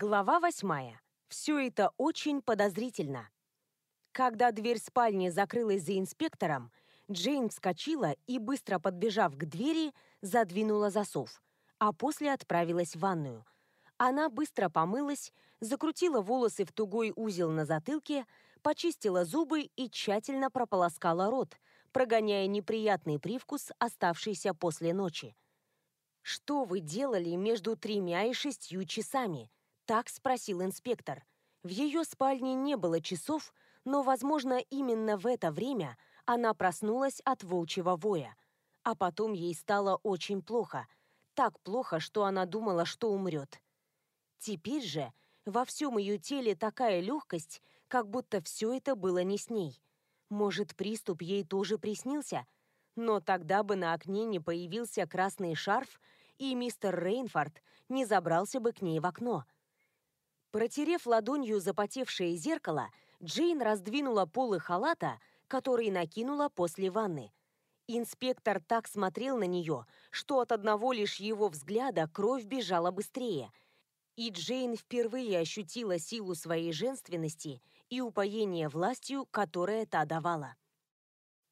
Глава восьмая. Все это очень подозрительно. Когда дверь спальни закрылась за инспектором, Джейн вскочила и, быстро подбежав к двери, задвинула засов, а после отправилась в ванную. Она быстро помылась, закрутила волосы в тугой узел на затылке, почистила зубы и тщательно прополоскала рот, прогоняя неприятный привкус, оставшийся после ночи. «Что вы делали между тремя и шестью часами?» – так спросил инспектор. В ее спальне не было часов, но, возможно, именно в это время она проснулась от волчьего воя. А потом ей стало очень плохо. Так плохо, что она думала, что умрет. Теперь же во всем ее теле такая легкость, как будто все это было не с ней. Может, приступ ей тоже приснился? Но тогда бы на окне не появился красный шарф, и мистер Рейнфорд не забрался бы к ней в окно. Протерев ладонью запотевшее зеркало, Джейн раздвинула полы халата, который накинула после ванны. Инспектор так смотрел на нее, что от одного лишь его взгляда кровь бежала быстрее. И Джейн впервые ощутила силу своей женственности и упоение властью, которое та давала.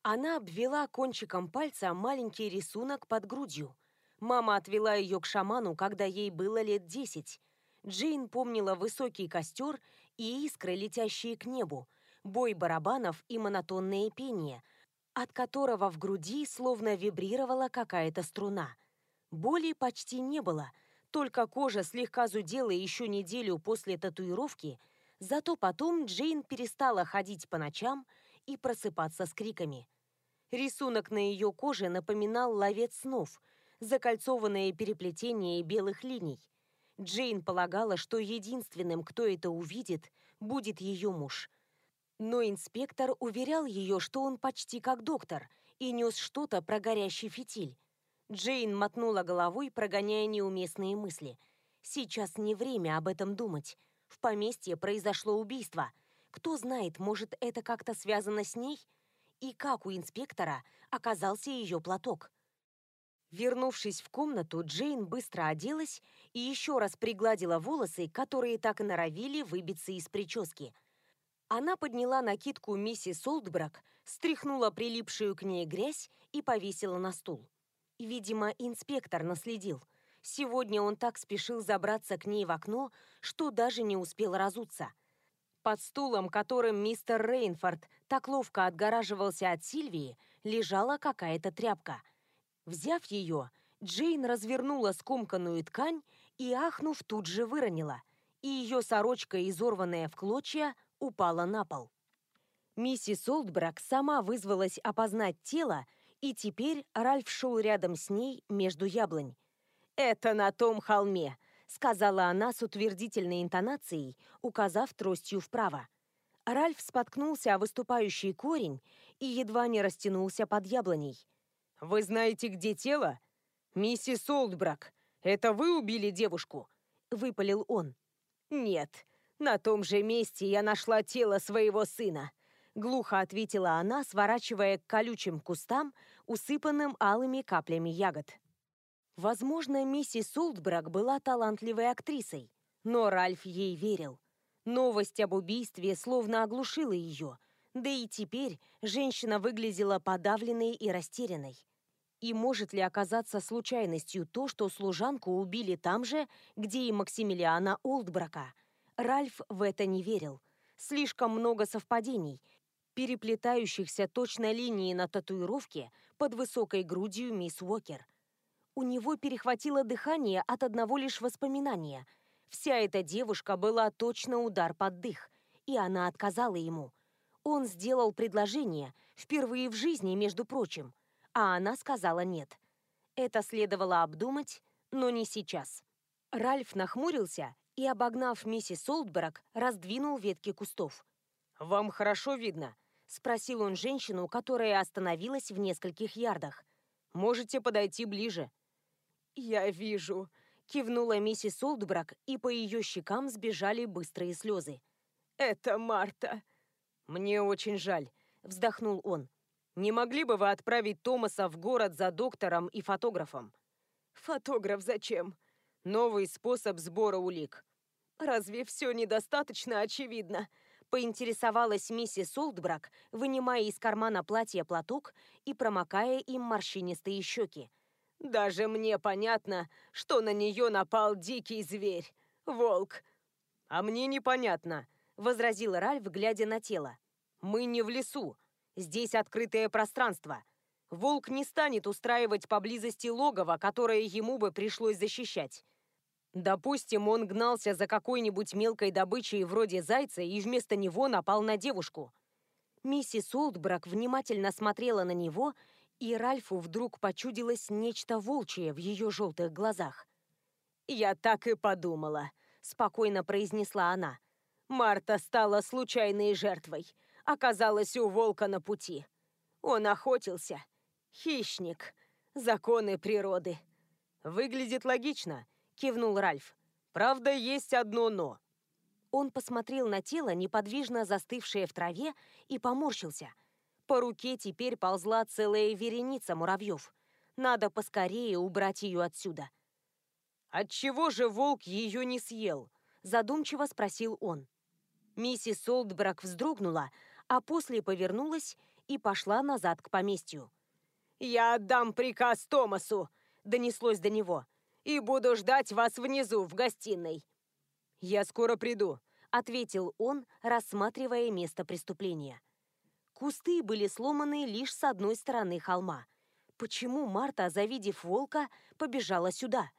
Она обвела кончиком пальца маленький рисунок под грудью. Мама отвела ее к шаману, когда ей было лет десять. Джейн помнила высокий костер и искры, летящие к небу, бой барабанов и монотонное пение, от которого в груди словно вибрировала какая-то струна. Боли почти не было, только кожа слегка зудела еще неделю после татуировки – Зато потом Джейн перестала ходить по ночам и просыпаться с криками. Рисунок на ее коже напоминал ловец снов, закольцованное переплетение белых линий. Джейн полагала, что единственным, кто это увидит, будет ее муж. Но инспектор уверял ее, что он почти как доктор и нес что-то про горящий фитиль. Джейн мотнула головой, прогоняя неуместные мысли. Сейчас не время об этом думать. В поместье произошло убийство. Кто знает, может, это как-то связано с ней? И как у инспектора оказался ее платок? Вернувшись в комнату, Джейн быстро оделась и еще раз пригладила волосы, которые так и норовили выбиться из прически. Она подняла накидку миссис Олдбрак, стряхнула прилипшую к ней грязь и повесила на стул. Видимо, инспектор наследил – Сегодня он так спешил забраться к ней в окно, что даже не успел разуться. Под стулом, которым мистер Рейнфорд так ловко отгораживался от Сильвии, лежала какая-то тряпка. Взяв ее, Джейн развернула скомканную ткань и, ахнув, тут же выронила, и ее сорочка, изорванная в клочья, упала на пол. Миссис Олдбрак сама вызвалась опознать тело, и теперь Ральф шел рядом с ней между яблонь. «Это на том холме», — сказала она с утвердительной интонацией, указав тростью вправо. Ральф споткнулся о выступающий корень и едва не растянулся под яблоней. «Вы знаете, где тело? Миссис Олдбрак, это вы убили девушку?» — выпалил он. «Нет, на том же месте я нашла тело своего сына», — глухо ответила она, сворачивая к колючим кустам, усыпанным алыми каплями ягод. Возможно, миссис Олдбрак была талантливой актрисой, но Ральф ей верил. Новость об убийстве словно оглушила ее, да и теперь женщина выглядела подавленной и растерянной. И может ли оказаться случайностью то, что служанку убили там же, где и Максимилиана Олдбрака? Ральф в это не верил. Слишком много совпадений, переплетающихся точно линии на татуировке под высокой грудью мисс Уокер – у него перехватило дыхание от одного лишь воспоминания. Вся эта девушка была точно удар под дых, и она отказала ему. Он сделал предложение, впервые в жизни, между прочим, а она сказала нет. Это следовало обдумать, но не сейчас. Ральф нахмурился и, обогнав миссис Олдберг, раздвинул ветки кустов. «Вам хорошо видно?» – спросил он женщину, которая остановилась в нескольких ярдах. «Можете подойти ближе». «Я вижу», — кивнула миссис Олдбрак, и по ее щекам сбежали быстрые слезы. «Это Марта». «Мне очень жаль», — вздохнул он. «Не могли бы вы отправить Томаса в город за доктором и фотографом?» «Фотограф зачем?» «Новый способ сбора улик». Разве все недостаточно очевидно? Поинтересовалась миссис Олдбрак, вынимая из кармана платья платок и промокая им морщинистые щеки. «Даже мне понятно, что на нее напал дикий зверь. Волк». «А мне непонятно», — возразил Ральф, глядя на тело. «Мы не в лесу. Здесь открытое пространство. Волк не станет устраивать поблизости логово, которое ему бы пришлось защищать. Допустим, он гнался за какой-нибудь мелкой добычей вроде зайца и вместо него напал на девушку. Миссис Олдбрак внимательно смотрела на него, и Ральфу вдруг почудилось нечто волчье в ее желтых глазах. «Я так и подумала», — спокойно произнесла она. «Марта стала случайной жертвой, оказалась у волка на пути. Он охотился. Хищник. Законы природы». «Выглядит логично», кивнул Ральф. Правда, есть одно «но». Он посмотрел на тело, неподвижно застывшее в траве, и поморщился. По руке теперь ползла целая вереница муравьев. Надо поскорее убрать ее отсюда. «Отчего же волк ее не съел?» – задумчиво спросил он. Миссис Олдбрак вздрогнула, а после повернулась и пошла назад к поместью. «Я отдам приказ Томасу!» – донеслось до него и буду ждать вас внизу, в гостиной». «Я скоро приду», — ответил он, рассматривая место преступления. Кусты были сломаны лишь с одной стороны холма. Почему Марта, завидев волка, побежала сюда?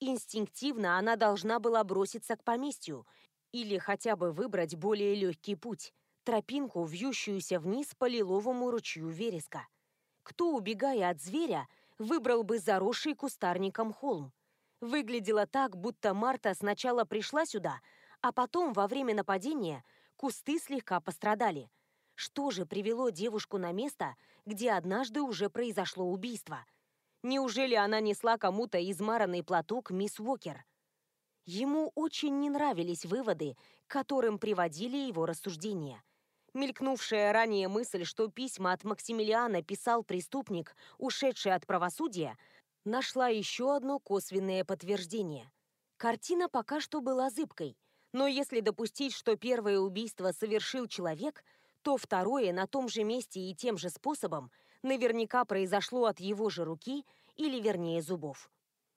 Инстинктивно она должна была броситься к поместью или хотя бы выбрать более легкий путь, тропинку, вьющуюся вниз по лиловому ручью вереска. Кто, убегая от зверя, выбрал бы заросший кустарником холм? Выглядело так, будто Марта сначала пришла сюда, а потом, во время нападения, кусты слегка пострадали. Что же привело девушку на место, где однажды уже произошло убийство? Неужели она несла кому-то измаранный платок мисс Уокер? Ему очень не нравились выводы, к которым приводили его рассуждения. Мелькнувшая ранее мысль, что письма от Максимилиана писал преступник, ушедший от правосудия, нашла еще одно косвенное подтверждение. Картина пока что была зыбкой, но если допустить, что первое убийство совершил человек, то второе на том же месте и тем же способом наверняка произошло от его же руки или, вернее, зубов.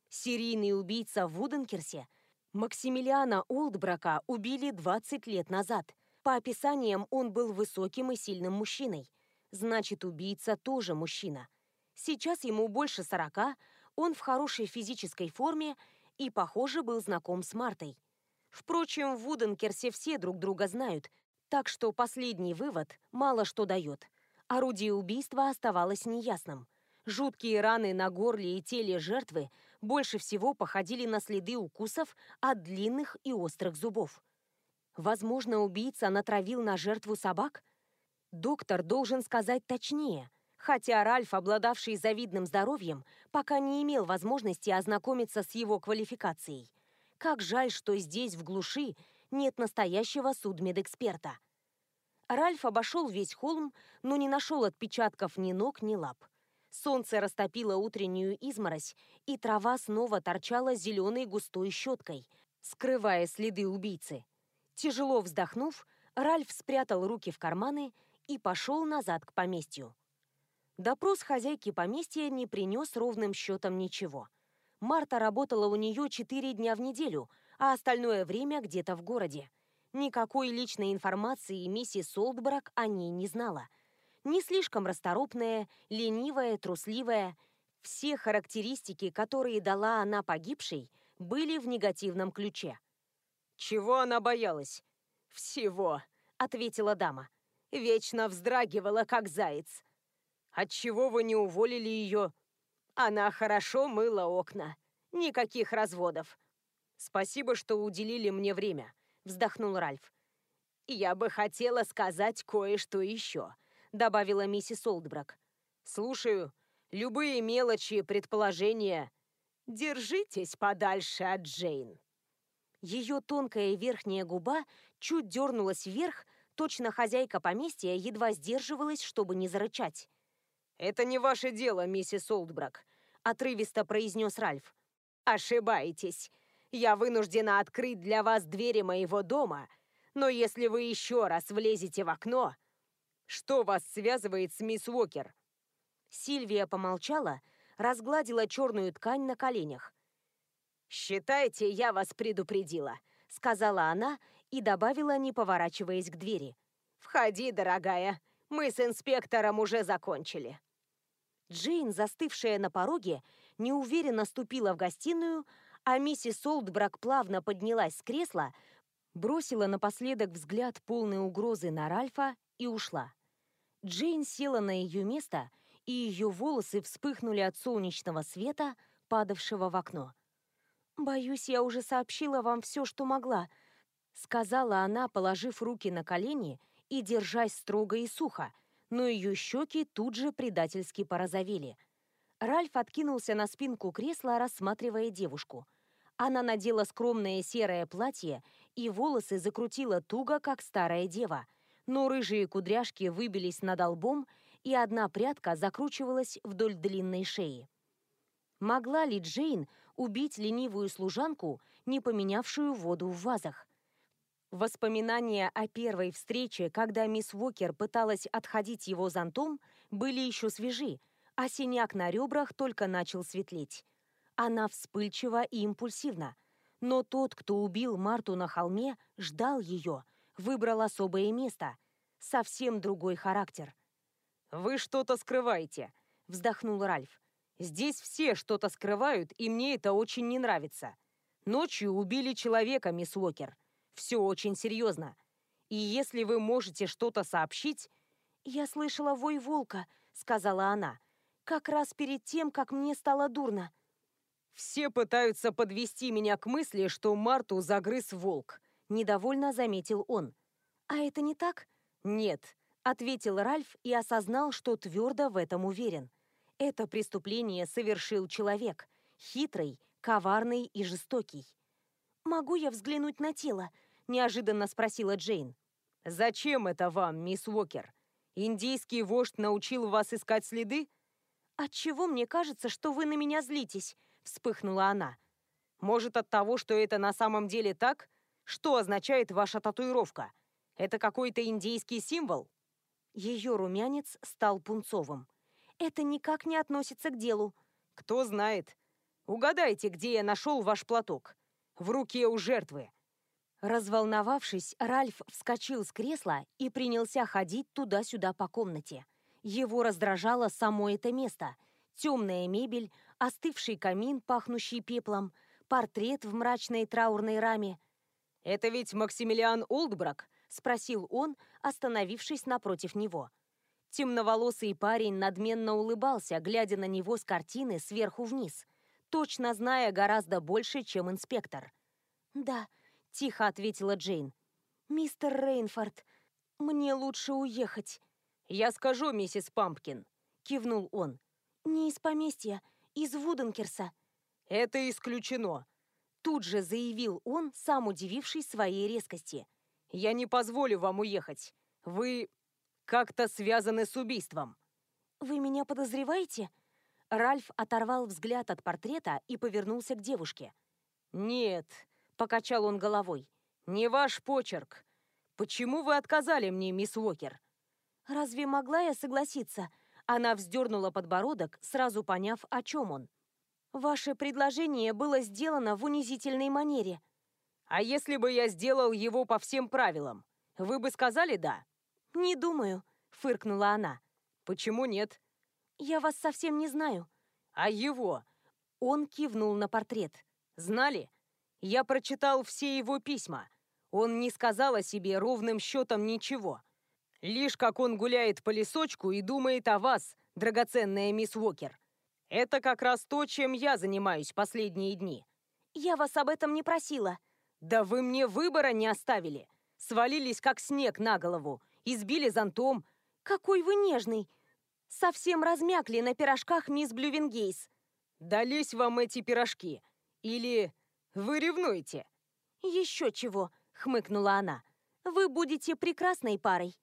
Серийный убийца в Вуденкерсе Максимилиана Олдбрака убили 20 лет назад. По описаниям он был высоким и сильным мужчиной. Значит, убийца тоже мужчина. Сейчас ему больше 40, он в хорошей физической форме и, похоже, был знаком с Мартой. Впрочем, в Вуденкерсе все друг друга знают, так что последний вывод мало что дает. Орудие убийства оставалось неясным. Жуткие раны на горле и теле жертвы больше всего походили на следы укусов от длинных и острых зубов. Возможно, убийца натравил на жертву собак? Доктор должен сказать точнее, хотя Ральф, обладавший завидным здоровьем, пока не имел возможности ознакомиться с его квалификацией. Как жаль, что здесь, в глуши, нет настоящего судмедэксперта. Ральф обошел весь холм, но не нашел отпечатков ни ног, ни лап. Солнце растопило утреннюю изморозь, и трава снова торчала зеленой густой щеткой, скрывая следы убийцы. Тяжело вздохнув, Ральф спрятал руки в карманы и пошел назад к поместью. Допрос хозяйки поместья не принес ровным счетом ничего. Марта работала у нее четыре дня в неделю, а остальное время где-то в городе. Никакой личной информации миссис Солдбрак о ней не знала. Не слишком расторопная, ленивая, трусливая. Все характеристики, которые дала она погибшей, были в негативном ключе. «Чего она боялась?» «Всего», — ответила дама. «Вечно вздрагивала, как заяц. Отчего вы не уволили ее? Она хорошо мыла окна. Никаких разводов. Спасибо, что уделили мне время, вздохнул Ральф. Я бы хотела сказать кое-что еще, добавила миссис Олдбрак. Слушаю. Любые мелочи, предположения. Держитесь подальше от Джейн. Ее тонкая верхняя губа чуть дернулась вверх, точно хозяйка поместья едва сдерживалась, чтобы не зарычать. «Это не ваше дело, миссис Олдбрак», — отрывисто произнес Ральф. «Ошибаетесь. Я вынуждена открыть для вас двери моего дома, но если вы еще раз влезете в окно... Что вас связывает с мисс Уокер? Сильвия помолчала, разгладила черную ткань на коленях. «Считайте, я вас предупредила», — сказала она и добавила, не поворачиваясь к двери. «Входи, дорогая, мы с инспектором уже закончили». Джейн, застывшая на пороге, неуверенно ступила в гостиную, а миссис Олдбрак плавно поднялась с кресла, бросила напоследок взгляд полной угрозы на Ральфа и ушла. Джейн села на ее место, и ее волосы вспыхнули от солнечного света, падавшего в окно. «Боюсь, я уже сообщила вам все, что могла», — сказала она, положив руки на колени и держась строго и сухо, но ее щеки тут же предательски порозовели. Ральф откинулся на спинку кресла, рассматривая девушку. Она надела скромное серое платье и волосы закрутила туго, как старая дева, но рыжие кудряшки выбились над лбом, и одна прядка закручивалась вдоль длинной шеи. Могла ли Джейн убить ленивую служанку, не поменявшую воду в вазах? Воспоминания о первой встрече, когда мисс Уокер пыталась отходить его зонтом, были еще свежи, а синяк на ребрах только начал светлеть. Она вспыльчива и импульсивна. Но тот, кто убил Марту на холме, ждал ее, выбрал особое место. Совсем другой характер. «Вы что-то скрываете», — вздохнул Ральф. «Здесь все что-то скрывают, и мне это очень не нравится. Ночью убили человека, мисс Уокер. Все очень серьезно. И если вы можете что-то сообщить...» «Я слышала вой волка», — сказала она. «Как раз перед тем, как мне стало дурно». «Все пытаются подвести меня к мысли, что Марту загрыз волк», — недовольно заметил он. «А это не так?» «Нет», — ответил Ральф и осознал, что твердо в этом уверен. Это преступление совершил человек. Хитрый, коварный и жестокий. «Могу я взглянуть на тело?» – неожиданно спросила Джейн. «Зачем это вам, мисс Уокер? Индийский вождь научил вас искать следы?» «Отчего мне кажется, что вы на меня злитесь?» Вспыхнула она. «Может, от того, что это на самом деле так? Что означает ваша татуировка? Это какой-то индейский символ?» Ее румянец стал пунцовым. «Это никак не относится к делу». «Кто знает. Угадайте, где я нашел ваш платок. В руке у жертвы». Разволновавшись, Ральф вскочил с кресла и принялся ходить туда-сюда по комнате. Его раздражало само это место. Темная мебель, остывший камин, пахнущий пеплом, портрет в мрачной траурной раме. «Это ведь Максимилиан Олдбрак?» — спросил он, остановившись напротив него. Темноволосый парень надменно улыбался, глядя на него с картины сверху вниз, точно зная гораздо больше, чем инспектор. «Да», — тихо ответила Джейн. «Мистер Рейнфорд, мне лучше уехать». «Я скажу, миссис Пампкин», — кивнул он. «Не из поместья из Вуденкерса». «Это исключено», — тут же заявил он, сам удивившись своей резкости. «Я не позволю вам уехать. Вы как-то связаны с убийством». «Вы меня подозреваете?» Ральф оторвал взгляд от портрета и повернулся к девушке. «Нет», — покачал он головой, — «не ваш почерк. Почему вы отказали мне, мисс Уокер?» «Разве могла я согласиться?» Она вздернула подбородок, сразу поняв, о чем он. «Ваше предложение было сделано в унизительной манере». «А если бы я сделал его по всем правилам, вы бы сказали «да»?» «Не думаю», — фыркнула она. «Почему нет?» «Я вас совсем не знаю». «А его?» Он кивнул на портрет. «Знали? Я прочитал все его письма. Он не сказал о себе ровным счетом ничего. Лишь как он гуляет по лесочку и думает о вас, драгоценная мисс Уокер. Это как раз то, чем я занимаюсь последние дни. Я вас об этом не просила. Да вы мне выбора не оставили. Свалились как снег на голову, избили зонтом. Какой вы нежный. Совсем размякли на пирожках мисс Блювенгейс. Дались вам эти пирожки. Или вы ревнуете? Еще чего, хмыкнула она. Вы будете прекрасной парой.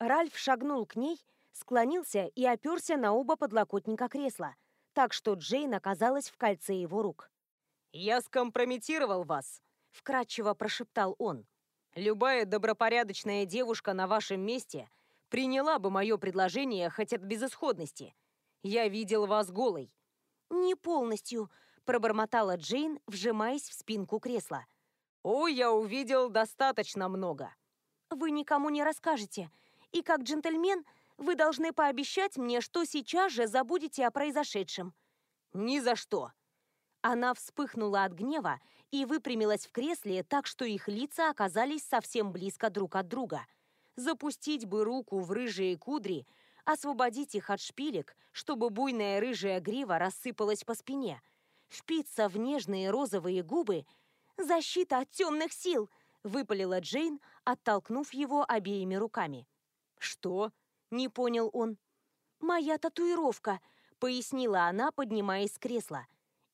Ральф шагнул к ней, склонился и оперся на оба подлокотника кресла, так что Джейн оказалась в кольце его рук. «Я скомпрометировал вас», — вкратчиво прошептал он. «Любая добропорядочная девушка на вашем месте приняла бы мое предложение хоть от безысходности. Я видел вас голой». «Не полностью», — пробормотала Джейн, вжимаясь в спинку кресла. «О, я увидел достаточно много». «Вы никому не расскажете. И как джентльмен вы должны пообещать мне, что сейчас же забудете о произошедшем». «Ни за что!» Она вспыхнула от гнева и выпрямилась в кресле так, что их лица оказались совсем близко друг от друга. Запустить бы руку в рыжие кудри, освободить их от шпилек, чтобы буйная рыжая грива рассыпалась по спине, впиться в нежные розовые губы. «Защита от темных сил!» — выпалила Джейн, оттолкнув его обеими руками. «Что?» Не понял он. «Моя татуировка», — пояснила она, поднимаясь с кресла.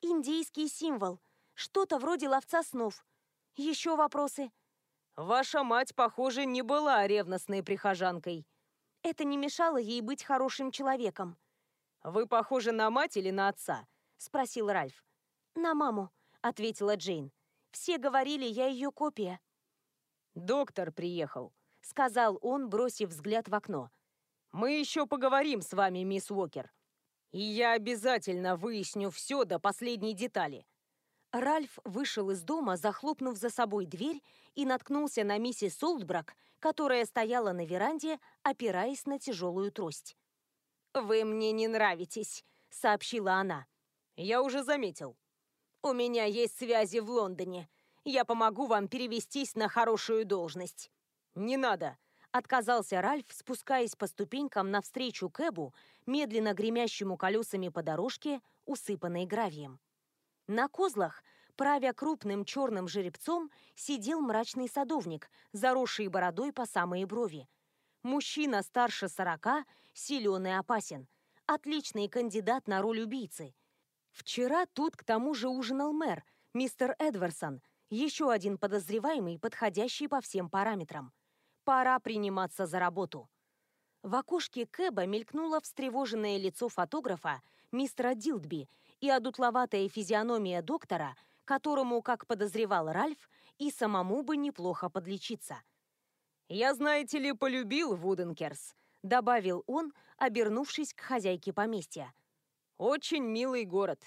«Индийский символ. Что-то вроде ловца снов. Еще вопросы?» «Ваша мать, похоже, не была ревностной прихожанкой». Это не мешало ей быть хорошим человеком. «Вы похожи на мать или на отца?» — спросил Ральф. «На маму», — ответила Джейн. «Все говорили, я ее копия». «Доктор приехал», — сказал он, бросив взгляд в окно. Мы еще поговорим с вами, мисс Уокер. И я обязательно выясню все до последней детали». Ральф вышел из дома, захлопнув за собой дверь, и наткнулся на миссис Солдбрак, которая стояла на веранде, опираясь на тяжелую трость. «Вы мне не нравитесь», — сообщила она. «Я уже заметил. У меня есть связи в Лондоне. Я помогу вам перевестись на хорошую должность». «Не надо», Отказался Ральф, спускаясь по ступенькам навстречу Кэбу, медленно гремящему колесами по дорожке, усыпанной гравием. На козлах, правя крупным черным жеребцом, сидел мрачный садовник, заросший бородой по самые брови. Мужчина старше сорока, силен и опасен. Отличный кандидат на роль убийцы. Вчера тут к тому же ужинал мэр, мистер Эдварсон, еще один подозреваемый, подходящий по всем параметрам. Пора приниматься за работу. В окошке Кэба мелькнуло встревоженное лицо фотографа, мистера Дилдби, и одутловатая физиономия доктора, которому, как подозревал Ральф, и самому бы неплохо подлечиться. «Я, знаете ли, полюбил Вуденкерс», — добавил он, обернувшись к хозяйке поместья. «Очень милый город».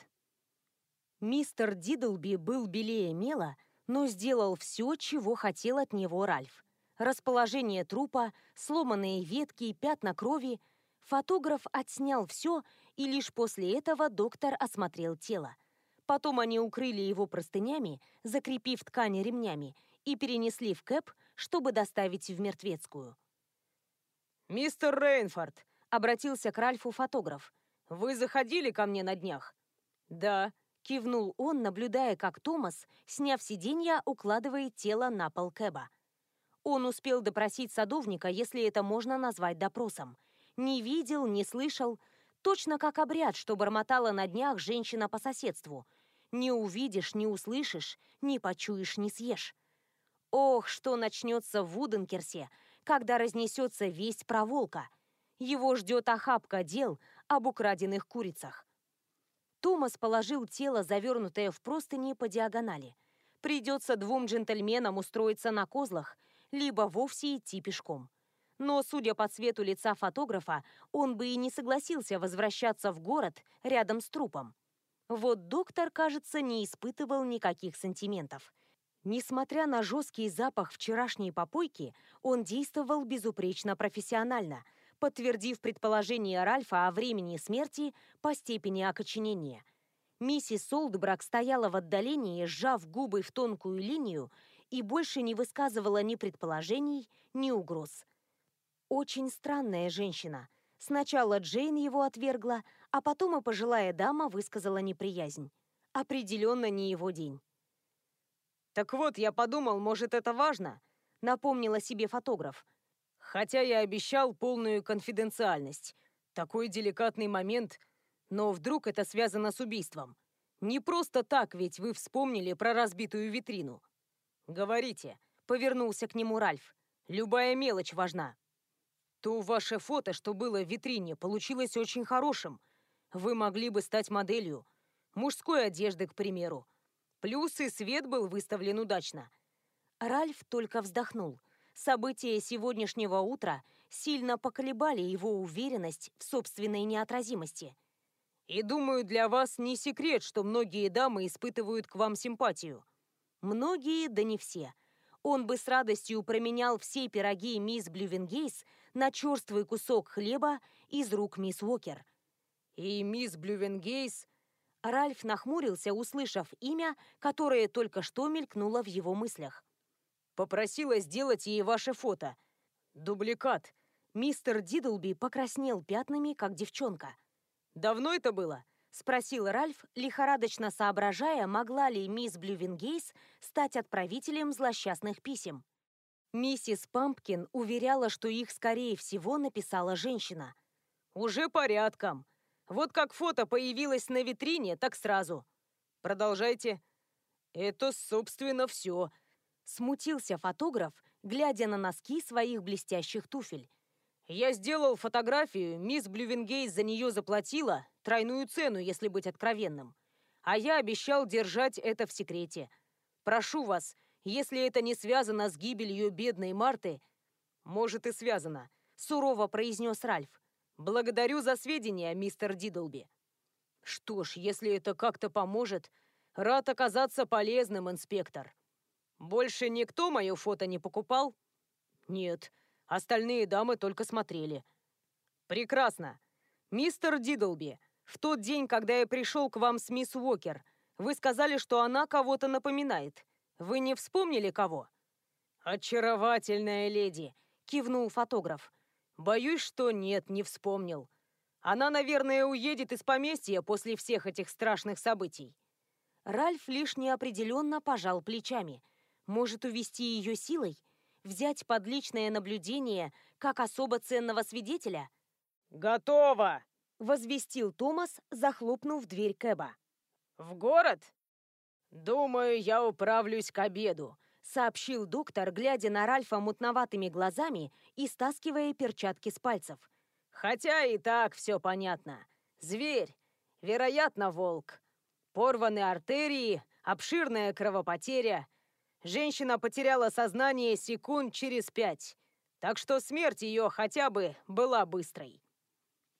Мистер Дидлби был белее мела, но сделал все, чего хотел от него Ральф расположение трупа, сломанные ветки, и пятна крови. Фотограф отснял все, и лишь после этого доктор осмотрел тело. Потом они укрыли его простынями, закрепив ткани ремнями, и перенесли в кэп, чтобы доставить в мертвецкую. «Мистер Рейнфорд», — обратился к Ральфу фотограф, — «вы заходили ко мне на днях?» «Да», — кивнул он, наблюдая, как Томас, сняв сиденье, укладывает тело на пол кэба. Он успел допросить садовника, если это можно назвать допросом. Не видел, не слышал. Точно как обряд, что бормотала на днях женщина по соседству. Не увидишь, не услышишь, не почуешь, не съешь. Ох, что начнется в Вуденкерсе, когда разнесется весть про волка. Его ждет охапка дел об украденных курицах. Томас положил тело, завернутое в простыни, по диагонали. Придется двум джентльменам устроиться на козлах – либо вовсе идти пешком. Но, судя по цвету лица фотографа, он бы и не согласился возвращаться в город рядом с трупом. Вот доктор, кажется, не испытывал никаких сантиментов. Несмотря на жесткий запах вчерашней попойки, он действовал безупречно профессионально, подтвердив предположение Ральфа о времени смерти по степени окоченения. Миссис Солдбрак стояла в отдалении, сжав губы в тонкую линию и больше не высказывала ни предположений, ни угроз. Очень странная женщина. Сначала Джейн его отвергла, а потом и пожилая дама высказала неприязнь. Определенно не его день. «Так вот, я подумал, может, это важно?» — напомнила себе фотограф. «Хотя я обещал полную конфиденциальность. Такой деликатный момент. Но вдруг это связано с убийством? Не просто так, ведь вы вспомнили про разбитую витрину. «Говорите», — повернулся к нему Ральф. «Любая мелочь важна». «То ваше фото, что было в витрине, получилось очень хорошим. Вы могли бы стать моделью. Мужской одежды, к примеру. Плюс и свет был выставлен удачно. Ральф только вздохнул. События сегодняшнего утра сильно поколебали его уверенность в собственной неотразимости. «И думаю, для вас не секрет, что многие дамы испытывают к вам симпатию». «Многие, да не все», он бы с радостью променял все пироги мисс Блювенгейс на черствый кусок хлеба из рук мисс Уокер. И мисс Блювенгейс... Ральф нахмурился, услышав имя, которое только что мелькнуло в его мыслях. «Попросила сделать ей ваше фото. Дубликат». Мистер Дидлби покраснел пятнами, как девчонка. «Давно это было?» — спросил Ральф, лихорадочно соображая, могла ли мисс Блювенгейс стать отправителем злосчастных писем. Миссис Пампкин уверяла, что их, скорее всего, написала женщина. «Уже порядком. Вот как фото появилось на витрине, так сразу. Продолжайте». «Это, собственно, все», — смутился фотограф, глядя на носки своих блестящих туфель. «Я сделал фотографию, мисс Блювенгейс за нее заплатила, тройную цену, если быть откровенным. А я обещал держать это в секрете. Прошу вас, если это не связано с гибелью бедной Марты...» «Может, и связано», — сурово произнес Ральф. «Благодарю за сведения, мистер Дидлби». «Что ж, если это как-то поможет, рад оказаться полезным, инспектор». «Больше никто мое фото не покупал?» «Нет». Остальные дамы только смотрели. «Прекрасно. Мистер Дидлби, в тот день, когда я пришел к вам с мисс Уокер, вы сказали, что она кого-то напоминает. Вы не вспомнили кого?» «Очаровательная леди», — кивнул фотограф. «Боюсь, что нет, не вспомнил. Она, наверное, уедет из поместья после всех этих страшных событий». Ральф лишь неопределенно пожал плечами. «Может, увести ее силой? Взять под личное наблюдение как особо ценного свидетеля? «Готово!» — возвестил Томас, захлопнув дверь Кэба. «В город?» «Думаю, я управлюсь к обеду», — сообщил доктор, глядя на Ральфа мутноватыми глазами и стаскивая перчатки с пальцев. «Хотя и так все понятно. Зверь, вероятно, волк. Порваны артерии, обширная кровопотеря — Женщина потеряла сознание секунд через пять, так что смерть ее хотя бы была быстрой.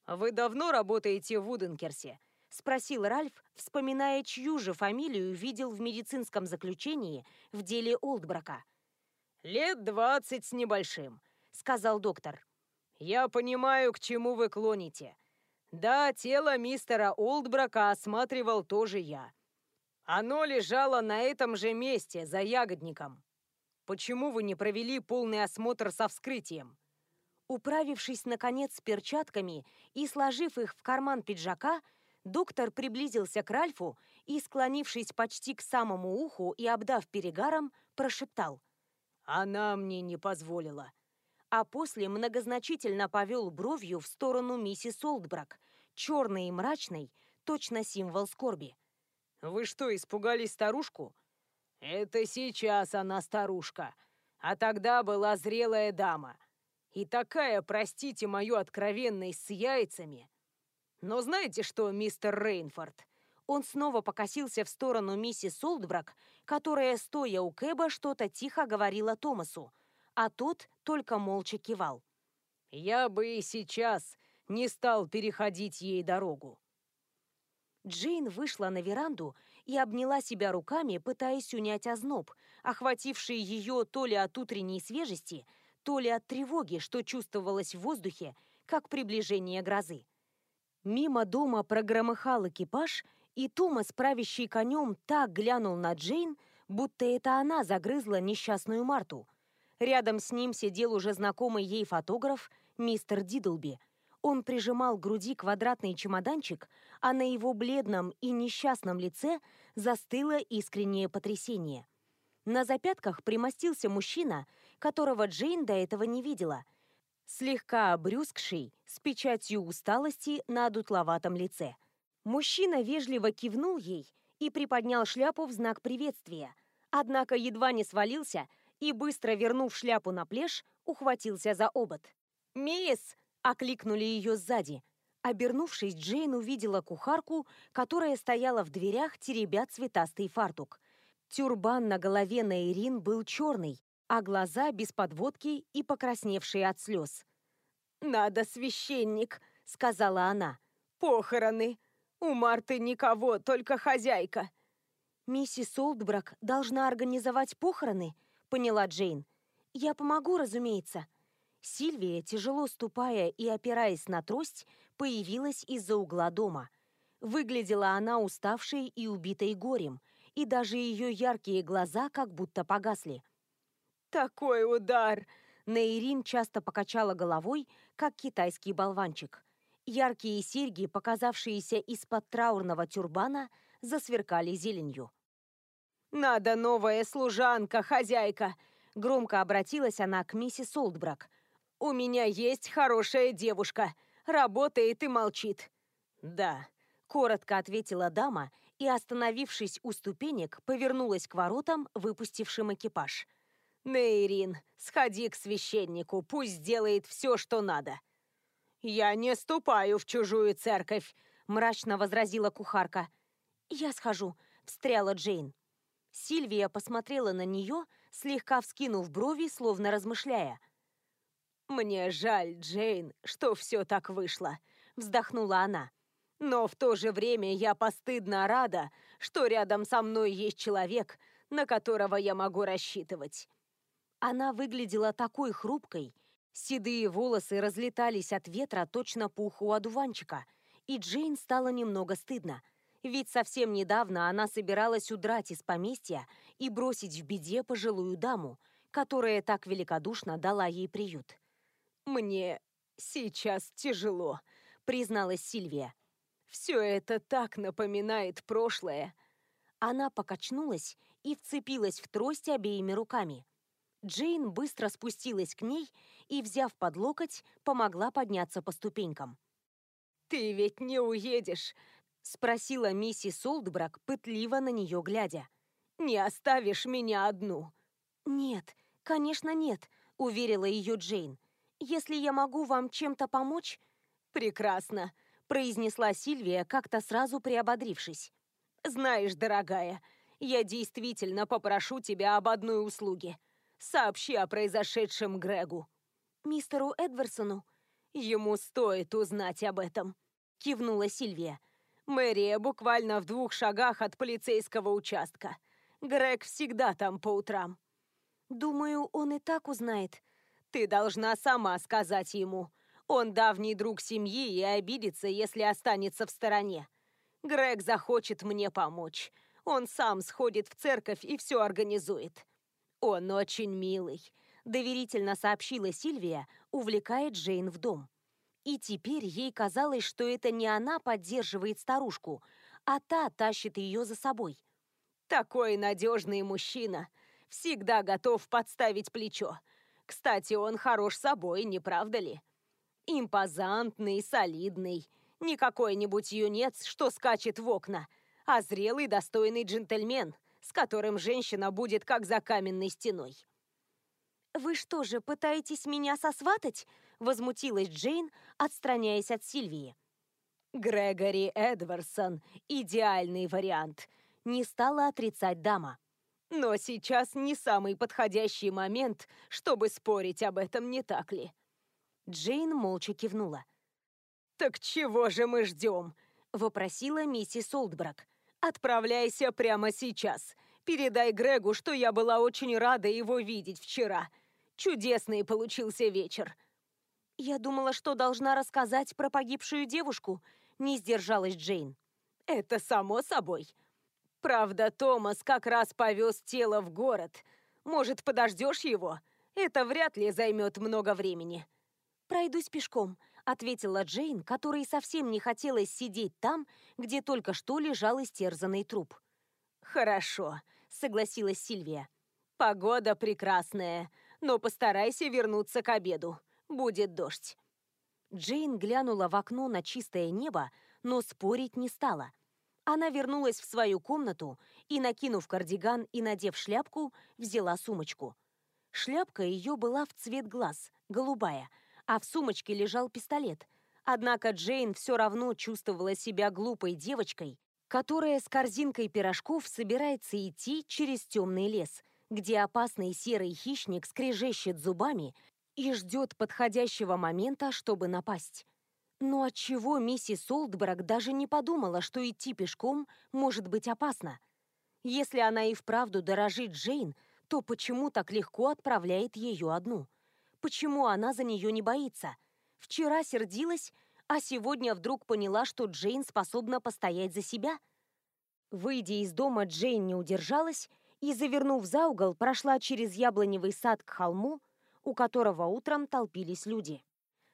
«Вы давно работаете в Уденкерсе?» — спросил Ральф, вспоминая, чью же фамилию видел в медицинском заключении в деле Олдбрака. «Лет двадцать с небольшим», — сказал доктор. «Я понимаю, к чему вы клоните. Да, тело мистера Олдбрака осматривал тоже я. Оно лежало на этом же месте, за ягодником. Почему вы не провели полный осмотр со вскрытием? Управившись, наконец, с перчатками и сложив их в карман пиджака, доктор приблизился к Ральфу и, склонившись почти к самому уху и обдав перегаром, прошептал. «Она мне не позволила». А после многозначительно повел бровью в сторону миссис Олдбрак, черной и мрачной, точно символ скорби. Вы что, испугались старушку? Это сейчас она старушка, а тогда была зрелая дама. И такая, простите мою откровенность, с яйцами. Но знаете что, мистер Рейнфорд? Он снова покосился в сторону миссис Олдбрак, которая, стоя у Кэба, что-то тихо говорила Томасу, а тот только молча кивал. «Я бы и сейчас не стал переходить ей дорогу. Джейн вышла на веранду и обняла себя руками, пытаясь унять озноб, охвативший ее то ли от утренней свежести, то ли от тревоги, что чувствовалось в воздухе, как приближение грозы. Мимо дома прогромыхал экипаж, и Томас, правящий конем, так глянул на Джейн, будто это она загрызла несчастную Марту. Рядом с ним сидел уже знакомый ей фотограф мистер Дидлби – он прижимал к груди квадратный чемоданчик, а на его бледном и несчастном лице застыло искреннее потрясение. На запятках примостился мужчина, которого Джейн до этого не видела, слегка обрюзгший, с печатью усталости на дутловатом лице. Мужчина вежливо кивнул ей и приподнял шляпу в знак приветствия, однако едва не свалился и, быстро вернув шляпу на плешь, ухватился за обод. «Мисс!» Окликнули ее сзади. Обернувшись, Джейн увидела кухарку, которая стояла в дверях, теребя цветастый фартук. Тюрбан на голове Нейрин был черный, а глаза без подводки и покрасневшие от слез. «Надо священник», — сказала она. «Похороны. У Марты никого, только хозяйка». «Миссис Олдбрак должна организовать похороны», — поняла Джейн. «Я помогу, разумеется». Сильвия, тяжело ступая и опираясь на трость, появилась из-за угла дома. Выглядела она уставшей и убитой горем, и даже ее яркие глаза как будто погасли. «Такой удар!» Нейрин часто покачала головой, как китайский болванчик. Яркие серьги, показавшиеся из-под траурного тюрбана, засверкали зеленью. «Надо новая служанка, хозяйка!» Громко обратилась она к миссис Олдбрак. «У меня есть хорошая девушка. Работает и молчит». «Да», — коротко ответила дама и, остановившись у ступенек, повернулась к воротам, выпустившим экипаж. «Нейрин, сходи к священнику, пусть сделает все, что надо». «Я не ступаю в чужую церковь», — мрачно возразила кухарка. «Я схожу», — встряла Джейн. Сильвия посмотрела на нее, слегка вскинув брови, словно размышляя. «Мне жаль, Джейн, что все так вышло», — вздохнула она. «Но в то же время я постыдно рада, что рядом со мной есть человек, на которого я могу рассчитывать». Она выглядела такой хрупкой, седые волосы разлетались от ветра точно по уху одуванчика, и Джейн стало немного стыдно — ведь совсем недавно она собиралась удрать из поместья и бросить в беде пожилую даму, которая так великодушно дала ей приют. «Мне сейчас тяжело», — призналась Сильвия. «Все это так напоминает прошлое». Она покачнулась и вцепилась в трость обеими руками. Джейн быстро спустилась к ней и, взяв под локоть, помогла подняться по ступенькам. «Ты ведь не уедешь!» — спросила миссис Олдбрак, пытливо на нее глядя. «Не оставишь меня одну?» «Нет, конечно нет», — уверила ее Джейн. «Если я могу вам чем-то помочь...» «Прекрасно», — произнесла Сильвия, как-то сразу приободрившись. «Знаешь, дорогая, я действительно попрошу тебя об одной услуге. Сообщи о произошедшем Грегу». «Мистеру Эдварсону?» «Ему стоит узнать об этом», — кивнула Сильвия. Мэрия буквально в двух шагах от полицейского участка. Грег всегда там по утрам. Думаю, он и так узнает. Ты должна сама сказать ему. Он давний друг семьи и обидится, если останется в стороне. Грег захочет мне помочь. Он сам сходит в церковь и все организует. Он очень милый, доверительно сообщила Сильвия, увлекая Джейн в дом. И теперь ей казалось, что это не она поддерживает старушку, а та тащит ее за собой. Такой надежный мужчина. Всегда готов подставить плечо. Кстати, он хорош собой, не правда ли? Импозантный, солидный. Не какой-нибудь юнец, что скачет в окна, а зрелый, достойный джентльмен, с которым женщина будет как за каменной стеной. «Вы что же, пытаетесь меня сосватать?» Возмутилась Джейн, отстраняясь от Сильвии. «Грегори Эдварсон – идеальный вариант», – не стала отрицать дама. «Но сейчас не самый подходящий момент, чтобы спорить об этом, не так ли?» Джейн молча кивнула. «Так чего же мы ждем?» – вопросила миссис Олдбрак. «Отправляйся прямо сейчас. Передай Грегу, что я была очень рада его видеть вчера. Чудесный получился вечер. «Я думала, что должна рассказать про погибшую девушку», — не сдержалась Джейн. «Это само собой. Правда, Томас как раз повез тело в город. Может, подождешь его? Это вряд ли займет много времени». «Пройдусь пешком», — ответила Джейн, которой совсем не хотелось сидеть там, где только что лежал истерзанный труп. «Хорошо», — согласилась Сильвия. «Погода прекрасная, но постарайся вернуться к обеду будет дождь». Джейн глянула в окно на чистое небо, но спорить не стала. Она вернулась в свою комнату и, накинув кардиган и надев шляпку, взяла сумочку. Шляпка ее была в цвет глаз, голубая, а в сумочке лежал пистолет. Однако Джейн все равно чувствовала себя глупой девочкой, которая с корзинкой пирожков собирается идти через темный лес, где опасный серый хищник скрежещет зубами и ждет подходящего момента, чтобы напасть. Но отчего миссис Олдбрак даже не подумала, что идти пешком может быть опасно? Если она и вправду дорожит Джейн, то почему так легко отправляет ее одну? Почему она за нее не боится? Вчера сердилась, а сегодня вдруг поняла, что Джейн способна постоять за себя? Выйдя из дома, Джейн не удержалась и, завернув за угол, прошла через яблоневый сад к холму, у которого утром толпились люди.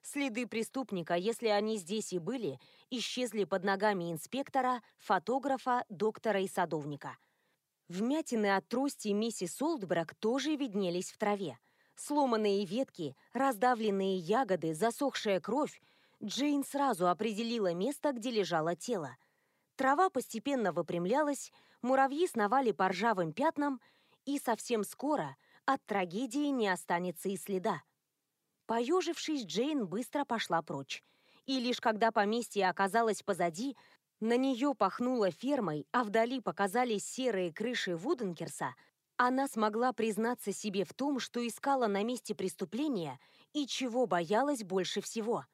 Следы преступника, если они здесь и были, исчезли под ногами инспектора, фотографа, доктора и садовника. Вмятины от трости миссис Олдбрак тоже виднелись в траве. Сломанные ветки, раздавленные ягоды, засохшая кровь. Джейн сразу определила место, где лежало тело. Трава постепенно выпрямлялась, муравьи сновали по ржавым пятнам, и совсем скоро от трагедии не останется и следа. Поежившись, Джейн быстро пошла прочь. И лишь когда поместье оказалось позади, на нее пахнуло фермой, а вдали показались серые крыши Вуденкерса, она смогла признаться себе в том, что искала на месте преступления и чего боялась больше всего.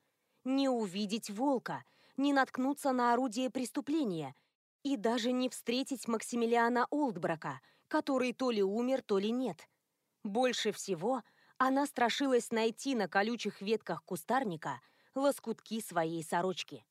Не увидеть волка, не наткнуться на орудие преступления и даже не встретить Максимилиана Олдбрака, который то ли умер, то ли нет. Больше всего она страшилась найти на колючих ветках кустарника лоскутки своей сорочки.